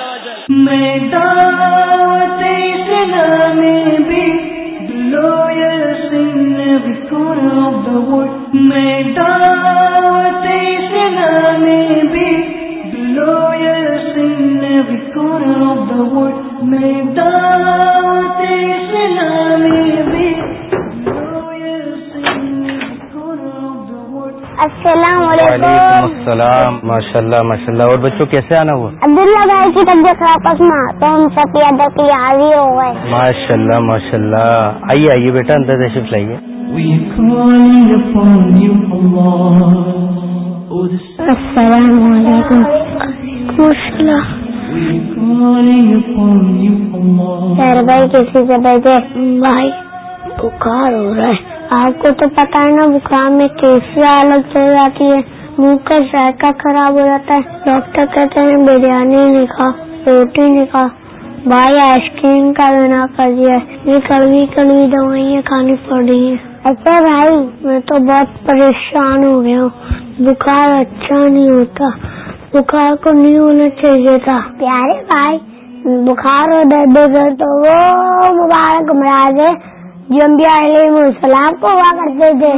میں دعوت اسلام بھی لوئر سنگھ بکور میں دعوت اسلام بھی لوئر سنگھ بکور آف میں دعوت اسلام السلام وعلیکم علیکم السلام. ماشاء اللہ ماشاء اللہ اور بچوں کیسے آنا ہوا عبداللہ بھائی کی طبیعت خراب پسما تو ہم سب کی ادب کے لیے حاضر ہو گئے. ماشاء اللہ ماشاء اللہ آئیے آئیے بیٹا اندر تشریف لائیے. السلام علیکم. خیر بھائی کسی سے بیٹھے بھائی بخار ہو رہا ہے. آپ کو تو پتا ہے نا، بخار میں کیسی حالت چل جاتی ہے۔ منہ کا ذائقہ خراب ہو جاتا ہے۔ ڈاکٹر کہتے ہیں، بریانی نہیں کھا، روٹی نہیں کھا۔ بھائی، آئس کریم کا بنا کر دیا یہ کڑوی کڑوی دوائیاں کھانی پڑ رہی ہیں۔ اچھا بھائی، میں تو بہت پریشان ہو گیا ہوں۔ بخار اچھا نہیں ہوتا۔ بخار کو نہیں ہونا چاہیے تھا۔ پیارے بھائی، بخار اور درد درد تو وہ مبارک مراض ہے۔ جو انبیاء علیہ السلام کو ہوا کرتے تھے۔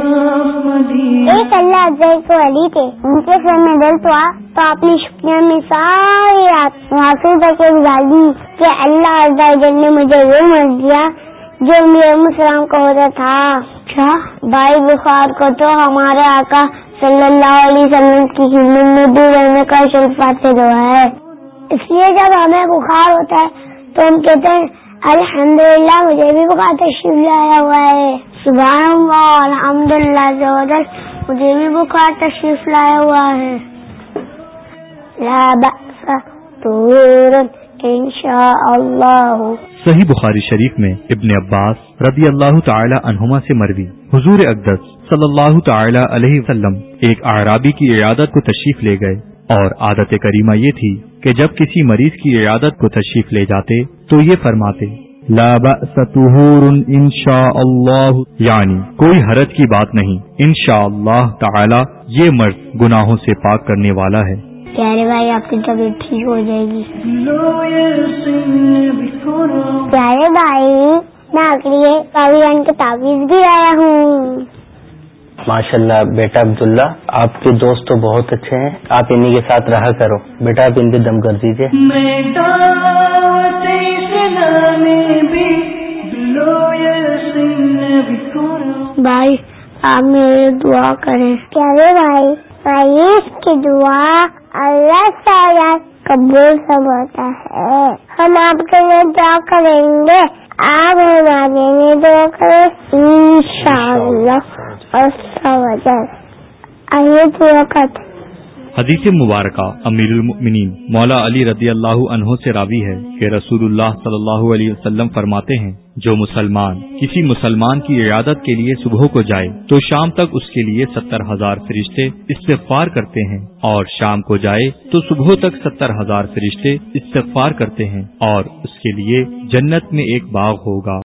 ایک اللہ کو علی تھے۔ ان کے سر میں درد ہوا تو اپنی شکریہ میں ساری حاصل گزار دی کہ اللہ جل نے مجھے وہ مر دیا جو میرے السلام کو ہوتا تھا۔ کیا بھائی بخار کو تو ہمارے آقا صلی اللہ علیہ وسلم کی خدمت میں دور رہنے کا شلفات سے دعا ہے۔ اس لیے جب ہمیں بخار ہوتا ہے تو ہم کہتے ہیں الحمدللہ، مجھے بھی بخار تشریف لایا ہوا ہے سبحان اللہ الحمد للہ مجھے بھی بخار تشریف لایا ہوا ہے لا بأس طهور ان شاء اللہ صحیح بخاری شریف میں ابن عباس رضی اللہ تعالی عنہما سے مروی۔ حضور اقدس صلی اللہ تعالی علیہ وسلم ایک اعرابی کی عیادت کو تشریف لے گئے۔ اور عادت کریمہ یہ تھی کہ جب کسی مریض کی عیادت کو تشریف لے جاتے تو یہ فرماتے، لا بأس طہور ان شاء اللہ یعنی کوئی حرج کی بات نہیں ان شاء اللہ تعالی، یہ مرض گناہوں سے پاک کرنے والا ہے۔ پیارے بھائی، آپ کی طبیعت ٹھیک ہو جائے گی۔ پیارے بھائی، میں اگلی پاکستان کے تعویذ بھی آیا ہوں۔ ماشاء اللہ بیٹا عبداللہ آپ کے دوست تو بہت اچھے ہیں۔ آپ انہی کے ساتھ رہا کرو۔ بیٹا آپ ان پہ دم کر دیجیے بھائی آپ میرے دعا کریں۔ پیارے بھائی؟ رئیس کی دعا اللہ تعالیٰ قبول سمجھتا ہے۔ ہم آپ کے لیے دعا کریں گے۔ آپ ہمارے لیے دعا کریں ان شاء اللہ اور آئیے دعا کرتے حدیث مبارکہ، امیر المؤمنین، مولا علی رضی اللہ عنہ سے راوی ہے کہ رسول اللہ صلی اللہ علیہ وسلم فرماتے ہیں جو مسلمان، کسی مسلمان کی عیادت کے لیے صبح کو جائے تو شام تک اس کے لیے ستر ہزار فرشتے استغفار کرتے ہیں اور شام کو جائے تو صبح تک ستر ہزار فرشتے استغفار کرتے ہیں اور اس کے لیے جنت میں ایک باغ ہوگا۔